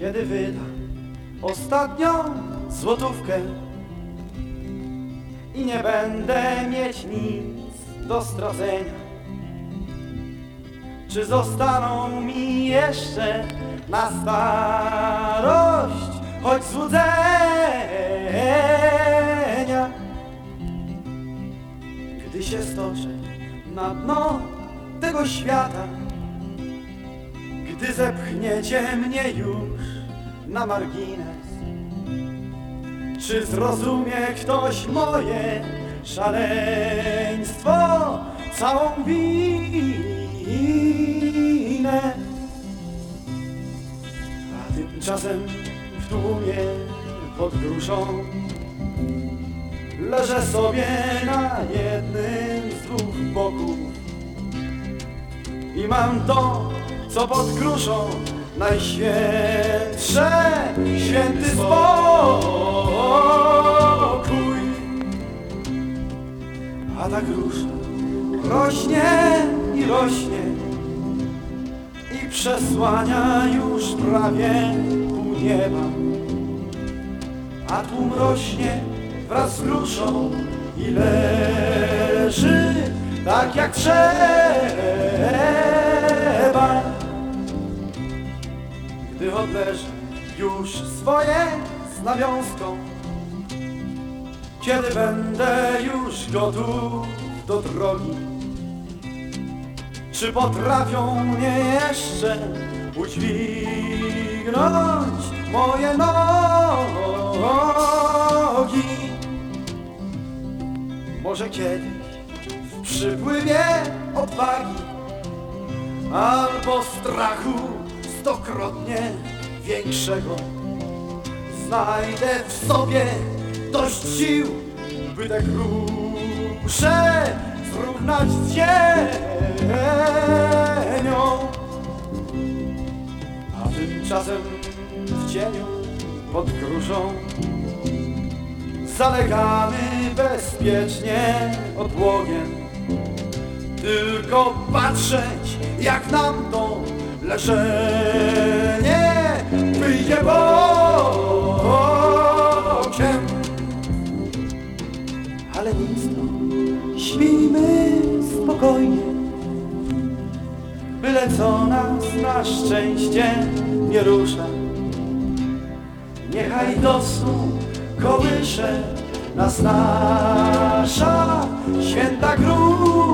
Kiedy wydam ostatnią złotówkę i nie będę mieć nic do stracenia. Czy zostaną mi jeszcze na starość choć złudzenia? Gdy się stoczę na dno tego świata, gdy zepchniecie mnie już na margines, czy zrozumie ktoś moje szaleństwo, całą winę? A tymczasem w tłumie pod gruszą leżę sobie na jednym z dwóch boków i mam to, co pod gruszą najświętsze, święty spokój. A ta grusza rośnie i rośnie i przesłania już prawie pół nieba. A tłum rośnie wraz z i leży tak jak trzeba. Gdy odleżę już swoje z nawiązką, kiedy będę już gotów do drogi, czy potrafią mnie jeszcze udźwignąć moje nogi? Może kiedyś w przypływie odwagi albo strachu stokrotnie większego znajdę w sobie dość sił, by tę gruszę zrównać z. A tymczasem w cieniu pod gruszą zalegamy bezpiecznie odłogiem. Tylko patrzeć, jak nam to leżenie wyjdzie bokiem. Ale nic to, śpijmy spokojnie, byle co nas na szczęście nie rusza. Niechaj do snu kołysze nas nasza święta grusza.